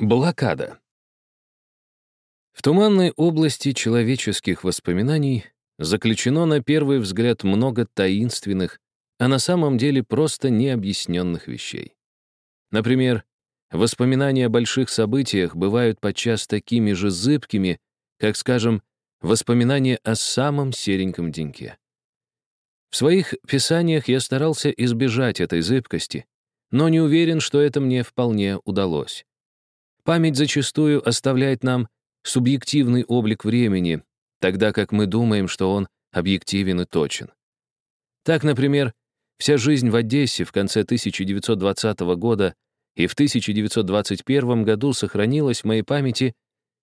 Блокада. В туманной области человеческих воспоминаний заключено на первый взгляд много таинственных, а на самом деле просто необъясненных вещей. Например, воспоминания о больших событиях бывают подчас такими же зыбкими, как, скажем, воспоминания о самом сереньком деньке. В своих писаниях я старался избежать этой зыбкости, но не уверен, что это мне вполне удалось. Память зачастую оставляет нам субъективный облик времени, тогда как мы думаем, что он объективен и точен. Так, например, вся жизнь в Одессе в конце 1920 года и в 1921 году сохранилась в моей памяти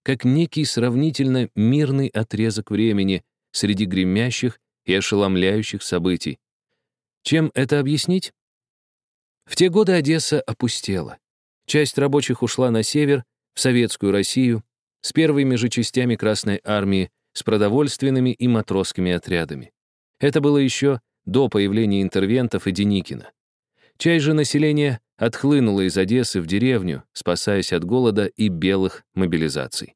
как некий сравнительно мирный отрезок времени среди гремящих и ошеломляющих событий. Чем это объяснить? В те годы Одесса опустела. Часть рабочих ушла на север, в советскую Россию, с первыми же частями Красной Армии, с продовольственными и матросскими отрядами. Это было еще до появления интервентов и Деникина. Часть же населения отхлынула из Одессы в деревню, спасаясь от голода и белых мобилизаций.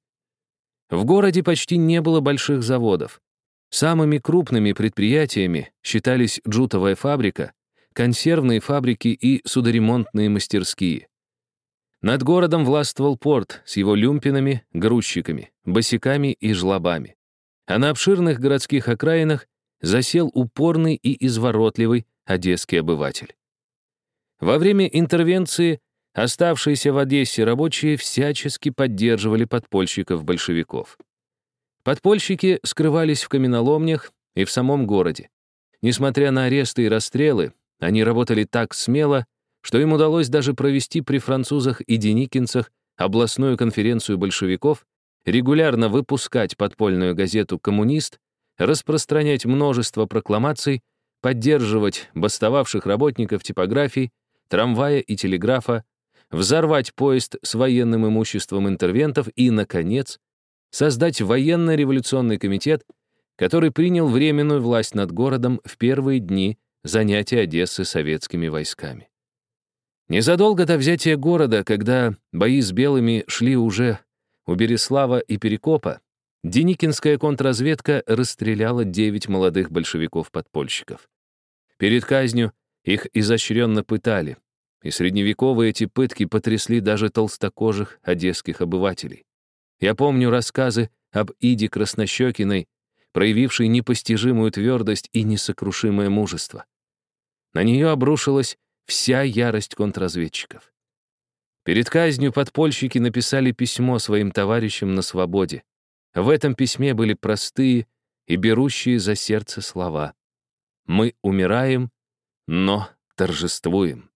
В городе почти не было больших заводов. Самыми крупными предприятиями считались джутовая фабрика, консервные фабрики и судоремонтные мастерские. Над городом властвовал порт с его люмпинами, грузчиками, босиками и жлобами. А на обширных городских окраинах засел упорный и изворотливый одесский обыватель. Во время интервенции оставшиеся в Одессе рабочие всячески поддерживали подпольщиков-большевиков. Подпольщики скрывались в каменоломнях и в самом городе. Несмотря на аресты и расстрелы, они работали так смело, что им удалось даже провести при французах и деникинцах областную конференцию большевиков, регулярно выпускать подпольную газету «Коммунист», распространять множество прокламаций, поддерживать бастовавших работников типографий, трамвая и телеграфа, взорвать поезд с военным имуществом интервентов и, наконец, создать военно-революционный комитет, который принял временную власть над городом в первые дни занятия Одессы советскими войсками. Незадолго до взятия города, когда бои с белыми шли уже у Береслава и Перекопа, Деникинская контрразведка расстреляла девять молодых большевиков-подпольщиков. Перед казнью их изощренно пытали, и средневековые эти пытки потрясли даже толстокожих одесских обывателей. Я помню рассказы об Иде Краснощекиной, проявившей непостижимую твердость и несокрушимое мужество. На нее обрушилась вся ярость контрразведчиков. Перед казнью подпольщики написали письмо своим товарищам на свободе. В этом письме были простые и берущие за сердце слова. «Мы умираем, но торжествуем».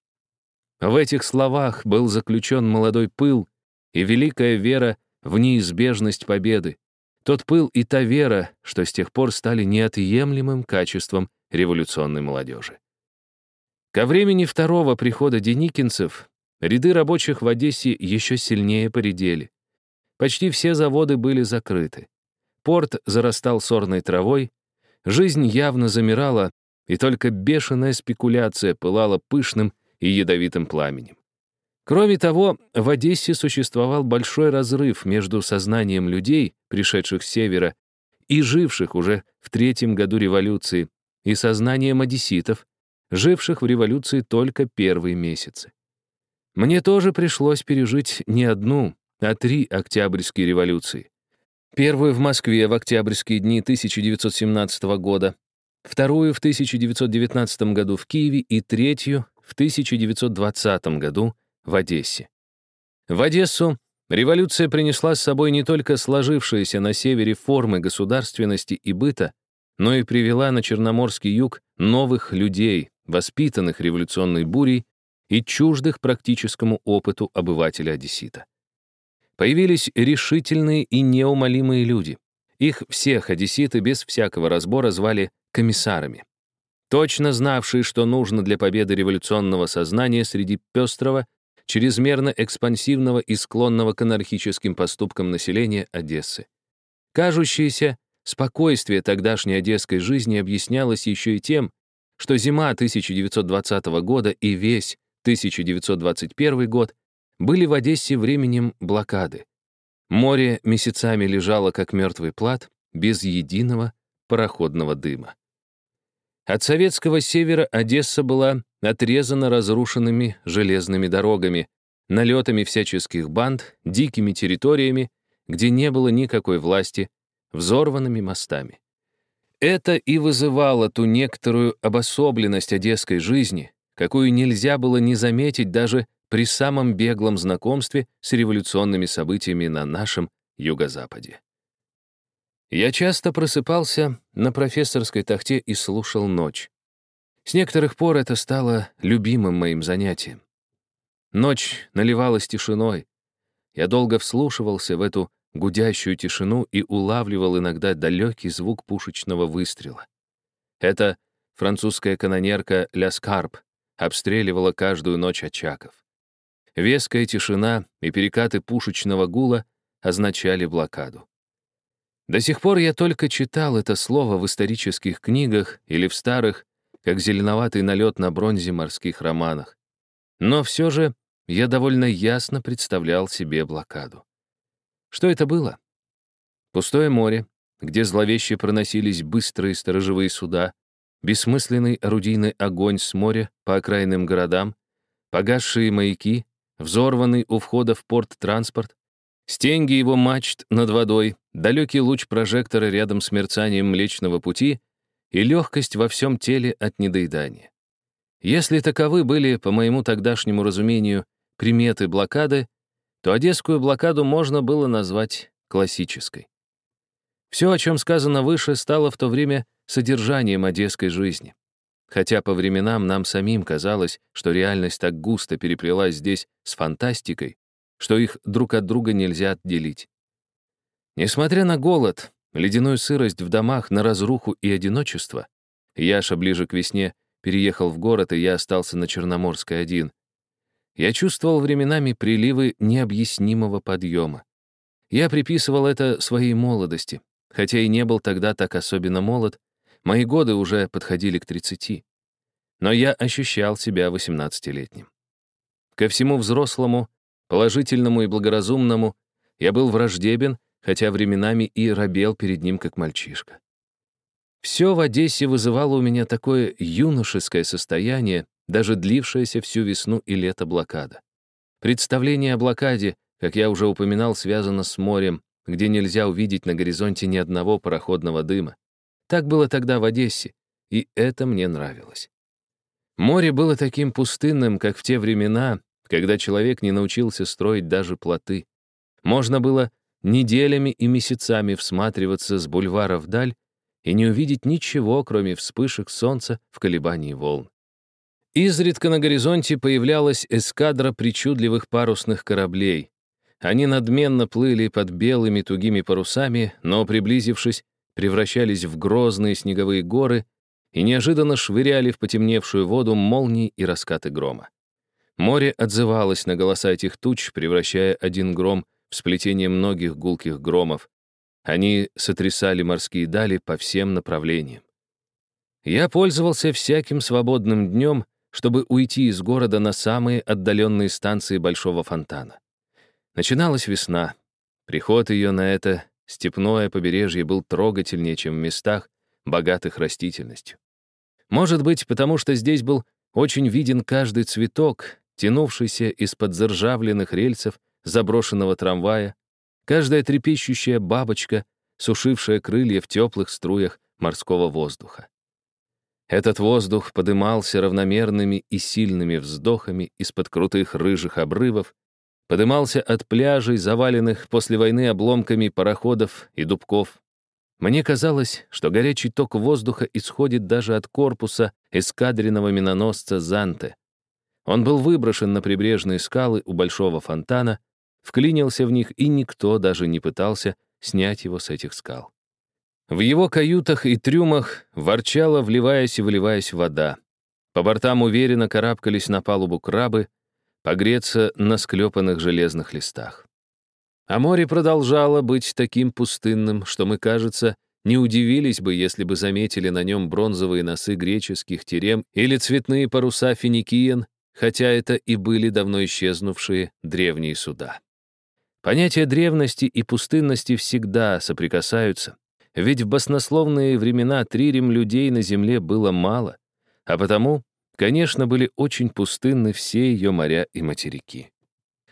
В этих словах был заключен молодой пыл и великая вера в неизбежность победы. Тот пыл и та вера, что с тех пор стали неотъемлемым качеством революционной молодежи. Ко времени второго прихода деникинцев ряды рабочих в Одессе еще сильнее поредели. Почти все заводы были закрыты. Порт зарастал сорной травой, жизнь явно замирала, и только бешеная спекуляция пылала пышным и ядовитым пламенем. Кроме того, в Одессе существовал большой разрыв между сознанием людей, пришедших с севера, и живших уже в третьем году революции, и сознанием одесситов, живших в революции только первые месяцы. Мне тоже пришлось пережить не одну, а три Октябрьские революции. Первую в Москве в октябрьские дни 1917 года, вторую в 1919 году в Киеве и третью в 1920 году в Одессе. В Одессу революция принесла с собой не только сложившиеся на севере формы государственности и быта, но и привела на Черноморский юг новых людей, воспитанных революционной бурей и чуждых практическому опыту обывателя-одессита. Появились решительные и неумолимые люди. Их всех одесситы без всякого разбора звали комиссарами. Точно знавшие, что нужно для победы революционного сознания среди пестрого, чрезмерно экспансивного и склонного к анархическим поступкам населения Одессы. Кажущееся спокойствие тогдашней одесской жизни объяснялось еще и тем, что зима 1920 года и весь 1921 год были в Одессе временем блокады. Море месяцами лежало, как мертвый плат, без единого пароходного дыма. От советского севера Одесса была отрезана разрушенными железными дорогами, налетами всяческих банд, дикими территориями, где не было никакой власти, взорванными мостами. Это и вызывало ту некоторую обособленность одесской жизни, какую нельзя было не заметить даже при самом беглом знакомстве с революционными событиями на нашем юго-западе. Я часто просыпался на профессорской тахте и слушал ночь. С некоторых пор это стало любимым моим занятием. Ночь наливалась тишиной. Я долго вслушивался в эту гудящую тишину и улавливал иногда далекий звук пушечного выстрела. Это французская канонерка «Ля Скарп» обстреливала каждую ночь очаков. Веская тишина и перекаты пушечного гула означали блокаду. До сих пор я только читал это слово в исторических книгах или в старых, как зеленоватый налет на бронзе морских романах. Но все же я довольно ясно представлял себе блокаду. Что это было? Пустое море, где зловеще проносились быстрые сторожевые суда, бессмысленный орудийный огонь с моря по окраинным городам, погасшие маяки, взорванный у входа в порт транспорт, стенги его мачт над водой, далекий луч прожектора рядом с мерцанием Млечного Пути и легкость во всем теле от недоедания. Если таковы были, по моему тогдашнему разумению, приметы блокады, то одесскую блокаду можно было назвать классической. Все, о чем сказано выше, стало в то время содержанием одесской жизни. Хотя по временам нам самим казалось, что реальность так густо переплелась здесь с фантастикой, что их друг от друга нельзя отделить. Несмотря на голод, ледяную сырость в домах, на разруху и одиночество, Яша ближе к весне переехал в город, и я остался на Черноморской один. Я чувствовал временами приливы необъяснимого подъема. Я приписывал это своей молодости, хотя и не был тогда так особенно молод, мои годы уже подходили к 30. Но я ощущал себя 18-летним. Ко всему взрослому, положительному и благоразумному я был враждебен хотя временами и робел перед ним, как мальчишка. Все в Одессе вызывало у меня такое юношеское состояние, даже длившееся всю весну и лето блокада. Представление о блокаде, как я уже упоминал, связано с морем, где нельзя увидеть на горизонте ни одного пароходного дыма. Так было тогда в Одессе, и это мне нравилось. Море было таким пустынным, как в те времена, когда человек не научился строить даже плоты. Можно было неделями и месяцами всматриваться с бульвара вдаль и не увидеть ничего, кроме вспышек солнца в колебании волн. Изредка на горизонте появлялась эскадра причудливых парусных кораблей. Они надменно плыли под белыми тугими парусами, но, приблизившись, превращались в грозные снеговые горы и неожиданно швыряли в потемневшую воду молнии и раскаты грома. Море отзывалось на голоса этих туч, превращая один гром в сплетение многих гулких громов. Они сотрясали морские дали по всем направлениям. Я пользовался всяким свободным днем, чтобы уйти из города на самые отдаленные станции Большого фонтана. Начиналась весна. Приход ее на это степное побережье был трогательнее, чем в местах, богатых растительностью. Может быть, потому что здесь был очень виден каждый цветок, тянувшийся из-под заржавленных рельсов заброшенного трамвая, каждая трепещущая бабочка, сушившая крылья в теплых струях морского воздуха. Этот воздух подымался равномерными и сильными вздохами из-под крутых рыжих обрывов, подымался от пляжей, заваленных после войны обломками пароходов и дубков. Мне казалось, что горячий ток воздуха исходит даже от корпуса эскадренного миноносца «Занте». Он был выброшен на прибрежные скалы у большого фонтана, вклинился в них, и никто даже не пытался снять его с этих скал. В его каютах и трюмах ворчала, вливаясь и выливаясь вода. По бортам уверенно карабкались на палубу крабы, погреться на склепанных железных листах. А море продолжало быть таким пустынным, что мы, кажется, не удивились бы, если бы заметили на нем бронзовые носы греческих терем или цветные паруса финикиен, хотя это и были давно исчезнувшие древние суда. Понятия древности и пустынности всегда соприкасаются, ведь в баснословные времена трирем людей на земле было мало, а потому, конечно, были очень пустынны все ее моря и материки.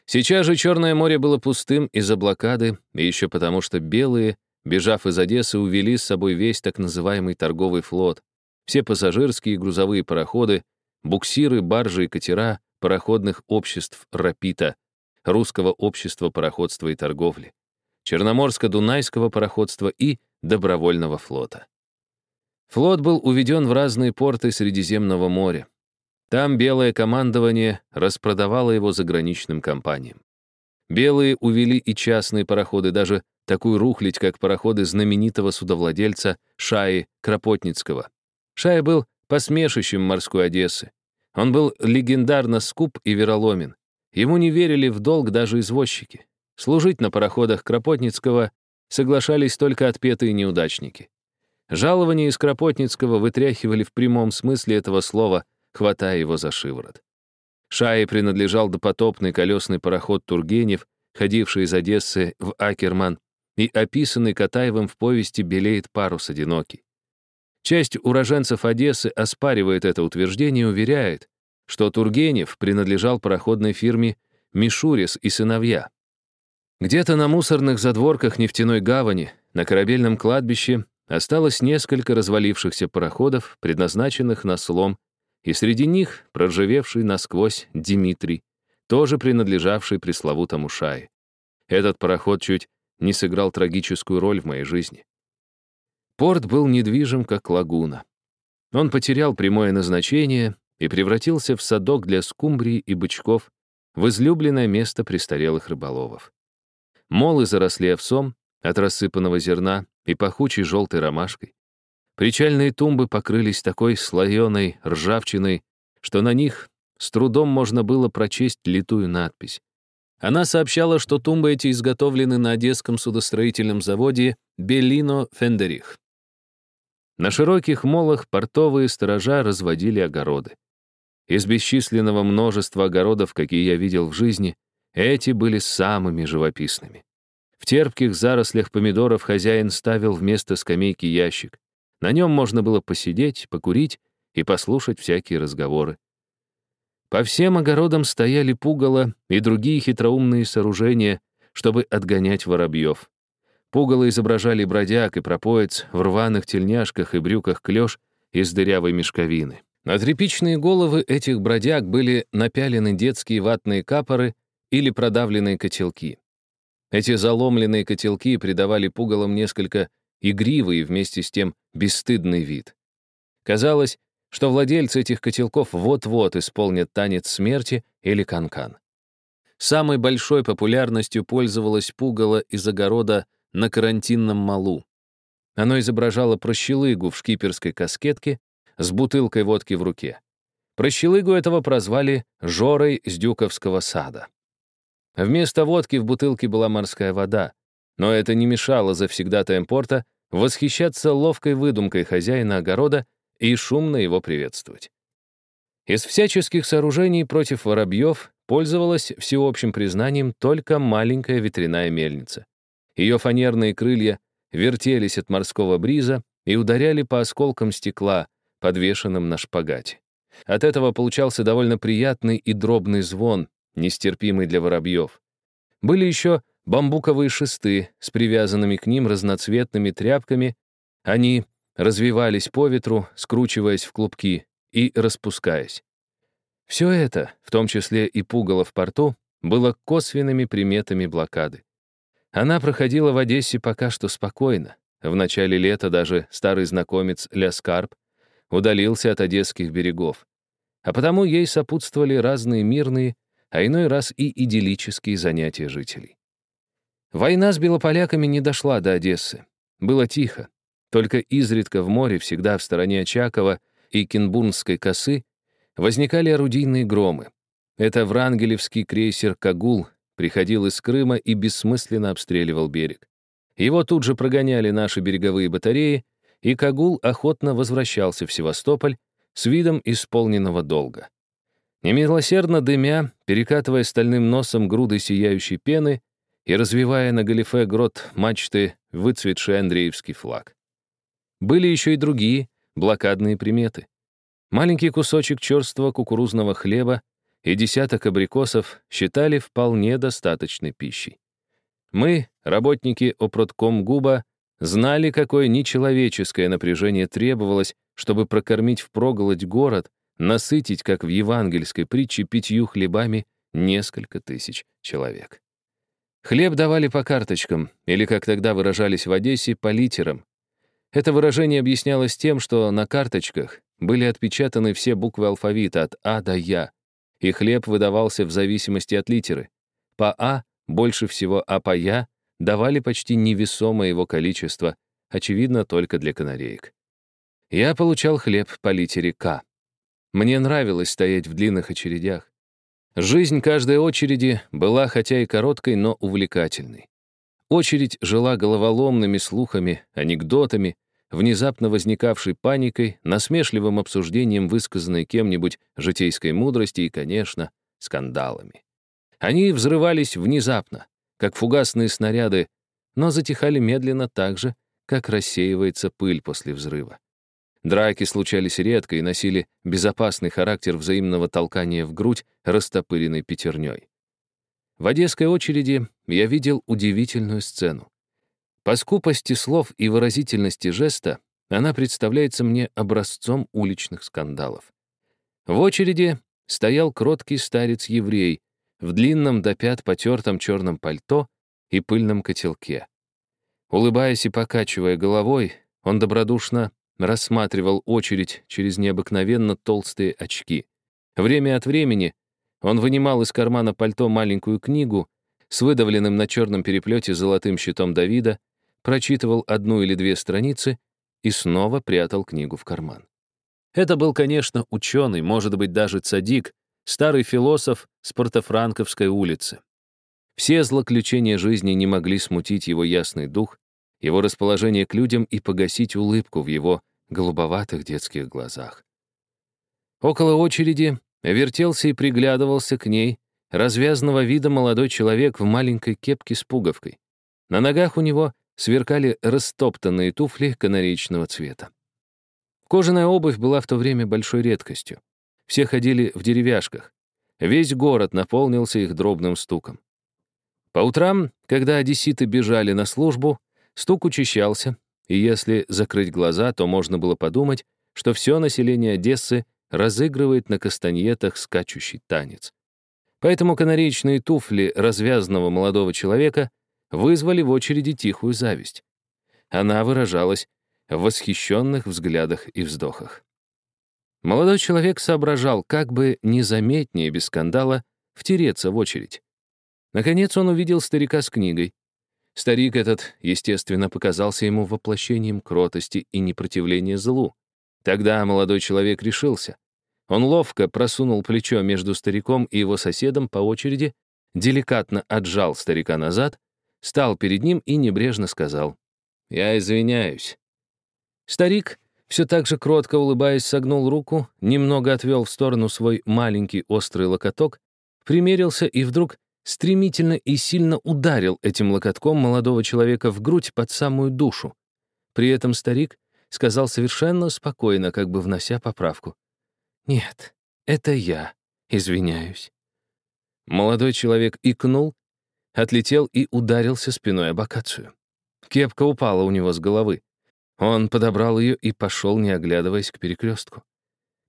Сейчас же Черное море было пустым из-за блокады, и еще потому, что белые, бежав из Одессы, увели с собой весь так называемый торговый флот, все пассажирские и грузовые пароходы, буксиры, баржи и катера пароходных обществ «Рапита», Русского общества пароходства и торговли, Черноморско-Дунайского пароходства и Добровольного флота. Флот был уведен в разные порты Средиземного моря. Там белое командование распродавало его заграничным компаниям. Белые увели и частные пароходы, даже такую рухлить, как пароходы знаменитого судовладельца Шаи Кропотницкого. Шай был посмешищем морской Одессы. Он был легендарно скуп и вероломен. Ему не верили в долг даже извозчики. Служить на пароходах Кропотницкого соглашались только отпетые неудачники. Жалования из Кропотницкого вытряхивали в прямом смысле этого слова, хватая его за шиворот. Шае принадлежал допотопный колесный пароход Тургенев, ходивший из Одессы в Акерман и описанный Катаевым в повести «Белеет парус одинокий». Часть уроженцев Одессы оспаривает это утверждение и уверяет, что Тургенев принадлежал пароходной фирме «Мишурис и сыновья». Где-то на мусорных задворках нефтяной гавани, на корабельном кладбище, осталось несколько развалившихся пароходов, предназначенных на слом, и среди них проржавевший насквозь Дмитрий, тоже принадлежавший пресловутому Шае. Этот пароход чуть не сыграл трагическую роль в моей жизни. Порт был недвижим, как лагуна. Он потерял прямое назначение и превратился в садок для скумбрии и бычков, в излюбленное место престарелых рыболовов. Молы заросли овсом от рассыпанного зерна и пахучей желтой ромашкой. Причальные тумбы покрылись такой слоеной ржавчиной, что на них с трудом можно было прочесть литую надпись. Она сообщала, что тумбы эти изготовлены на Одесском судостроительном заводе «Беллино Фендерих». На широких молах портовые сторожа разводили огороды. Из бесчисленного множества огородов, какие я видел в жизни, эти были самыми живописными. В терпких зарослях помидоров хозяин ставил вместо скамейки ящик. На нем можно было посидеть, покурить и послушать всякие разговоры. По всем огородам стояли пугало и другие хитроумные сооружения, чтобы отгонять воробьев. Пугало изображали бродяг и пропоец в рваных тельняшках и брюках клеш из дырявой мешковины. На тряпичные головы этих бродяг были напялены детские ватные капоры или продавленные котелки. Эти заломленные котелки придавали пугалам несколько игривый и вместе с тем бесстыдный вид. Казалось, что владельцы этих котелков вот-вот исполнят танец смерти или канкан. -кан. Самой большой популярностью пользовалась пугало из огорода на карантинном малу. Оно изображало прощелыгу в шкиперской каскетке с бутылкой водки в руке. Прощелыгу этого прозвали Жорой с Дюковского сада. Вместо водки в бутылке была морская вода, но это не мешало завсегдатаям порта восхищаться ловкой выдумкой хозяина огорода и шумно его приветствовать. Из всяческих сооружений против воробьев пользовалась всеобщим признанием только маленькая ветряная мельница. Ее фанерные крылья вертелись от морского бриза и ударяли по осколкам стекла, подвешенным на шпагате. От этого получался довольно приятный и дробный звон, нестерпимый для воробьев. Были еще бамбуковые шесты с привязанными к ним разноцветными тряпками. Они развивались по ветру, скручиваясь в клубки и распускаясь. Все это, в том числе и пугало в порту, было косвенными приметами блокады. Она проходила в Одессе пока что спокойно. В начале лета даже старый знакомец Ляскарп удалился от одесских берегов. А потому ей сопутствовали разные мирные, а иной раз и идиллические занятия жителей. Война с белополяками не дошла до Одессы. Было тихо. Только изредка в море, всегда в стороне Очакова и Кенбурнской косы, возникали орудийные громы. Это врангелевский крейсер «Кагул» приходил из Крыма и бессмысленно обстреливал берег. Его тут же прогоняли наши береговые батареи, и Кагул охотно возвращался в Севастополь с видом исполненного долга. Немилосердно дымя, перекатывая стальным носом груды сияющей пены и развивая на галифе грот мачты выцветший Андреевский флаг. Были еще и другие блокадные приметы. Маленький кусочек черствого кукурузного хлеба и десяток абрикосов считали вполне достаточной пищей. Мы, работники Опроткомгуба, знали, какое нечеловеческое напряжение требовалось, чтобы прокормить впроголодь город, насытить, как в евангельской притче, пятью хлебами несколько тысяч человек. Хлеб давали по карточкам, или, как тогда выражались в Одессе, по литерам. Это выражение объяснялось тем, что на карточках были отпечатаны все буквы алфавита от А до Я, и хлеб выдавался в зависимости от литеры. По А больше всего, а по Я давали почти невесомое его количество, очевидно, только для канареек. Я получал хлеб по литере К. Мне нравилось стоять в длинных очередях. Жизнь каждой очереди была хотя и короткой, но увлекательной. Очередь жила головоломными слухами, анекдотами, внезапно возникавшей паникой, насмешливым обсуждением высказанной кем-нибудь житейской мудрости и, конечно, скандалами. Они взрывались внезапно, как фугасные снаряды, но затихали медленно так же, как рассеивается пыль после взрыва. Драки случались редко и носили безопасный характер взаимного толкания в грудь, растопыренной пятерней. В одесской очереди я видел удивительную сцену. По скупости слов и выразительности жеста она представляется мне образцом уличных скандалов. В очереди стоял кроткий старец-еврей в длинном до пят потертом черном пальто и пыльном котелке. Улыбаясь и покачивая головой, он добродушно рассматривал очередь через необыкновенно толстые очки. Время от времени он вынимал из кармана пальто маленькую книгу с выдавленным на черном переплете золотым щитом Давида, прочитывал одну или две страницы и снова прятал книгу в карман. Это был, конечно, ученый, может быть, даже цадик, старый философ с Портофранковской улицы. Все злоключения жизни не могли смутить его ясный дух, его расположение к людям и погасить улыбку в его голубоватых детских глазах. Около очереди вертелся и приглядывался к ней развязанного вида молодой человек в маленькой кепке с пуговкой. На ногах у него сверкали растоптанные туфли канаречного цвета. Кожаная обувь была в то время большой редкостью. Все ходили в деревяшках. Весь город наполнился их дробным стуком. По утрам, когда одесситы бежали на службу, Стук учащался, и если закрыть глаза, то можно было подумать, что все население Одессы разыгрывает на кастаньетах скачущий танец. Поэтому канареечные туфли развязанного молодого человека вызвали в очереди тихую зависть. Она выражалась в восхищенных взглядах и вздохах. Молодой человек соображал, как бы незаметнее, без скандала, втереться в очередь. Наконец он увидел старика с книгой. Старик этот, естественно, показался ему воплощением кротости и непротивления злу. Тогда молодой человек решился. Он ловко просунул плечо между стариком и его соседом по очереди, деликатно отжал старика назад, стал перед ним и небрежно сказал «Я извиняюсь». Старик, все так же кротко улыбаясь, согнул руку, немного отвел в сторону свой маленький острый локоток, примерился и вдруг стремительно и сильно ударил этим локотком молодого человека в грудь под самую душу. При этом старик сказал совершенно спокойно, как бы внося поправку. «Нет, это я, извиняюсь». Молодой человек икнул, отлетел и ударился спиной об акацию. Кепка упала у него с головы. Он подобрал ее и пошел, не оглядываясь, к перекрестку.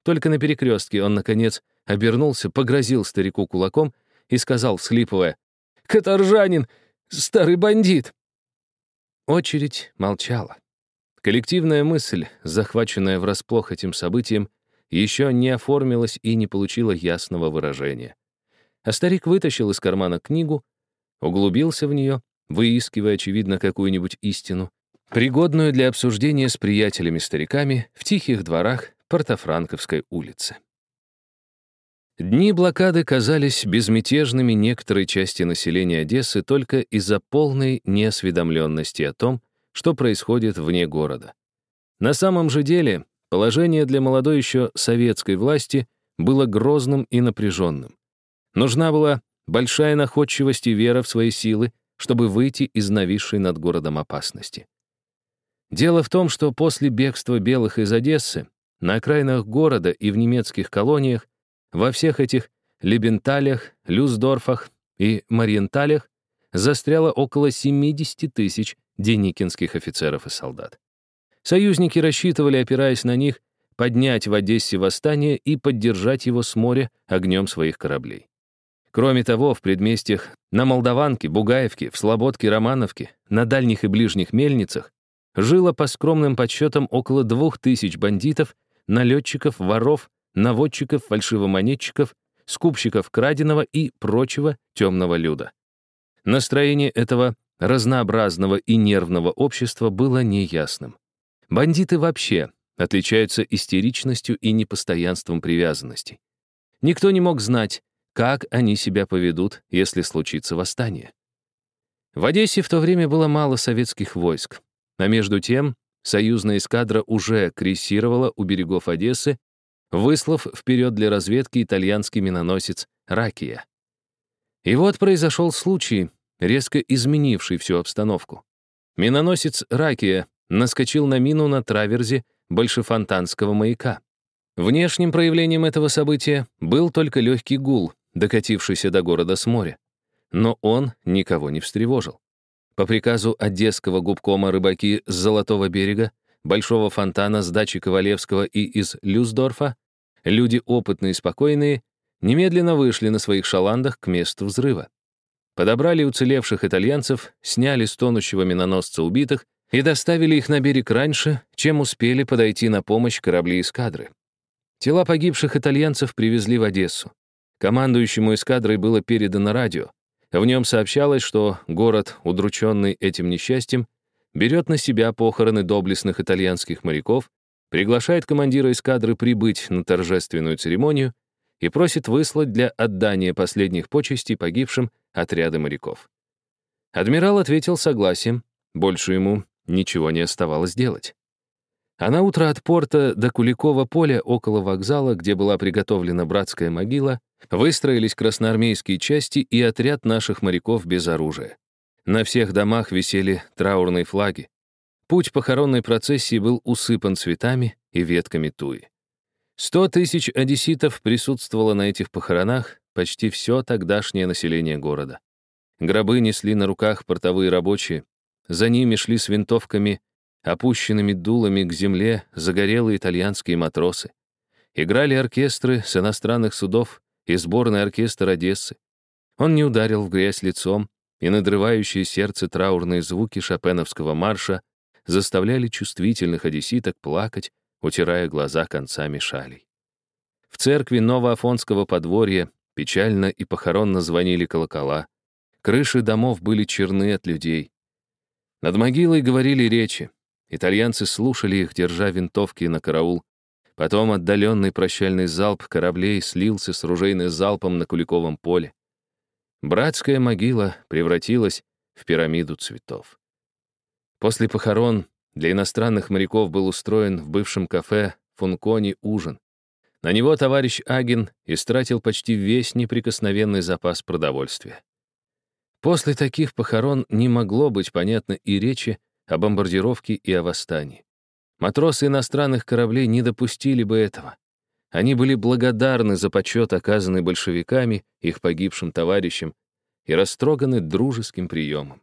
Только на перекрестке он, наконец, обернулся, погрозил старику кулаком и сказал, всхлипывая, «Каторжанин! Старый бандит!» Очередь молчала. Коллективная мысль, захваченная врасплох этим событием, еще не оформилась и не получила ясного выражения. А старик вытащил из кармана книгу, углубился в нее, выискивая, очевидно, какую-нибудь истину, пригодную для обсуждения с приятелями-стариками в тихих дворах Портофранковской улицы. Дни блокады казались безмятежными некоторой части населения Одессы только из-за полной неосведомленности о том, что происходит вне города. На самом же деле, положение для молодой еще советской власти было грозным и напряженным. Нужна была большая находчивость и вера в свои силы, чтобы выйти из нависшей над городом опасности. Дело в том, что после бегства белых из Одессы на окраинах города и в немецких колониях, во всех этих Лебенталях, Люсдорфах и Мариенталях застряло около 70 тысяч деникинских офицеров и солдат. Союзники рассчитывали, опираясь на них, поднять в Одессе восстание и поддержать его с моря огнем своих кораблей. Кроме того, в предместьях на Молдаванке, Бугаевке, в Слободке, Романовке, на дальних и ближних мельницах жило по скромным подсчетам около двух тысяч бандитов, налетчиков, воров, наводчиков, фальшивомонетчиков, скупщиков краденого и прочего темного люда. Настроение этого разнообразного и нервного общества было неясным. Бандиты вообще отличаются истеричностью и непостоянством привязанностей. Никто не мог знать, как они себя поведут, если случится восстание. В Одессе в то время было мало советских войск, а между тем союзная эскадра уже крейсировала у берегов Одессы, выслав вперед для разведки итальянский миноносец «Ракия». И вот произошел случай, резко изменивший всю обстановку. Миноносец «Ракия» наскочил на мину на траверзе Большефонтанского маяка. Внешним проявлением этого события был только легкий гул, докатившийся до города с моря. Но он никого не встревожил. По приказу одесского губкома рыбаки с Золотого берега, Большого фонтана с дачи Ковалевского и из Люсдорфа, люди опытные и спокойные, немедленно вышли на своих шаландах к месту взрыва. Подобрали уцелевших итальянцев, сняли с тонущего миноносца убитых и доставили их на берег раньше, чем успели подойти на помощь корабли эскадры. Тела погибших итальянцев привезли в Одессу. Командующему эскадрой было передано радио. В нем сообщалось, что город, удрученный этим несчастьем, берет на себя похороны доблестных итальянских моряков, приглашает командира эскадры прибыть на торжественную церемонию и просит выслать для отдания последних почестей погибшим отряды моряков. Адмирал ответил согласием, больше ему ничего не оставалось делать. А на утро от порта до Куликова поля около вокзала, где была приготовлена братская могила, выстроились красноармейские части и отряд наших моряков без оружия. На всех домах висели траурные флаги. Путь похоронной процессии был усыпан цветами и ветками туи. Сто тысяч одесситов присутствовало на этих похоронах, почти все тогдашнее население города. Гробы несли на руках портовые рабочие, за ними шли с винтовками опущенными дулами к земле загорелые итальянские матросы. Играли оркестры с иностранных судов и сборный оркестр Одессы. Он не ударил в грязь лицом, и надрывающие сердце траурные звуки шопеновского марша заставляли чувствительных одесситок плакать, утирая глаза концами шалей. В церкви Новоафонского подворья печально и похоронно звонили колокола. Крыши домов были черны от людей. Над могилой говорили речи. Итальянцы слушали их, держа винтовки на караул. Потом отдаленный прощальный залп кораблей слился с ружейным залпом на Куликовом поле. Братская могила превратилась в пирамиду цветов. После похорон для иностранных моряков был устроен в бывшем кафе Функони ужин. На него товарищ Агин истратил почти весь неприкосновенный запас продовольствия. После таких похорон не могло быть понятно и речи о бомбардировке и о восстании. Матросы иностранных кораблей не допустили бы этого. Они были благодарны за почет, оказанный большевиками, их погибшим товарищам, и растроганы дружеским приемом.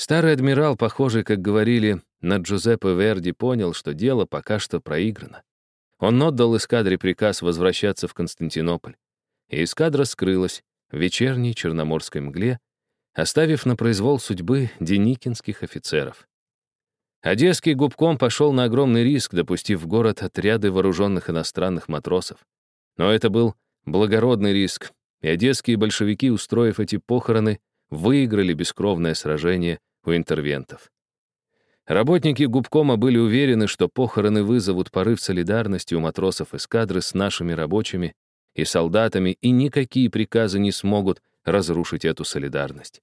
Старый адмирал, похожий, как говорили, на Джузеппе Верди, понял, что дело пока что проиграно. Он отдал эскадре приказ возвращаться в Константинополь. И эскадра скрылась в вечерней черноморской мгле, оставив на произвол судьбы деникинских офицеров. Одесский губком пошел на огромный риск, допустив в город отряды вооруженных иностранных матросов. Но это был благородный риск, и одесские большевики, устроив эти похороны, выиграли бескровное сражение у интервентов. Работники губкома были уверены, что похороны вызовут порыв солидарности у матросов эскадры с нашими рабочими и солдатами, и никакие приказы не смогут разрушить эту солидарность.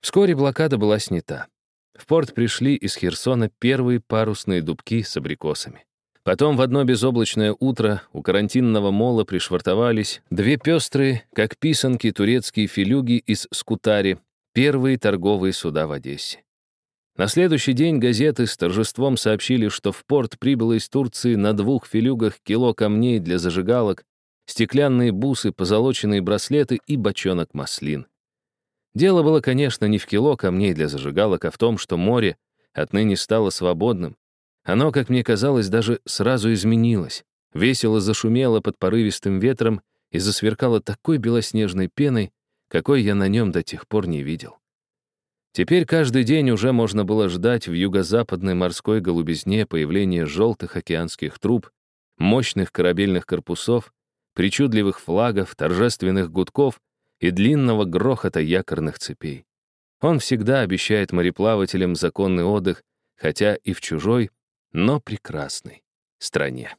Вскоре блокада была снята. В порт пришли из Херсона первые парусные дубки с абрикосами. Потом в одно безоблачное утро у карантинного мола пришвартовались две пестрые, как писанки, турецкие филюги из Скутари, первые торговые суда в Одессе. На следующий день газеты с торжеством сообщили, что в порт прибыло из Турции на двух филюгах кило камней для зажигалок, стеклянные бусы, позолоченные браслеты и бочонок маслин. Дело было, конечно, не в кило камней для зажигалок, а в том, что море отныне стало свободным, оно, как мне казалось, даже сразу изменилось. Весело зашумело под порывистым ветром и засверкало такой белоснежной пеной, какой я на нем до тех пор не видел. Теперь каждый день уже можно было ждать в юго-западной морской голубизне появления желтых океанских труб, мощных корабельных корпусов, причудливых флагов, торжественных гудков и длинного грохота якорных цепей. Он всегда обещает мореплавателям законный отдых, хотя и в чужой, но прекрасной стране.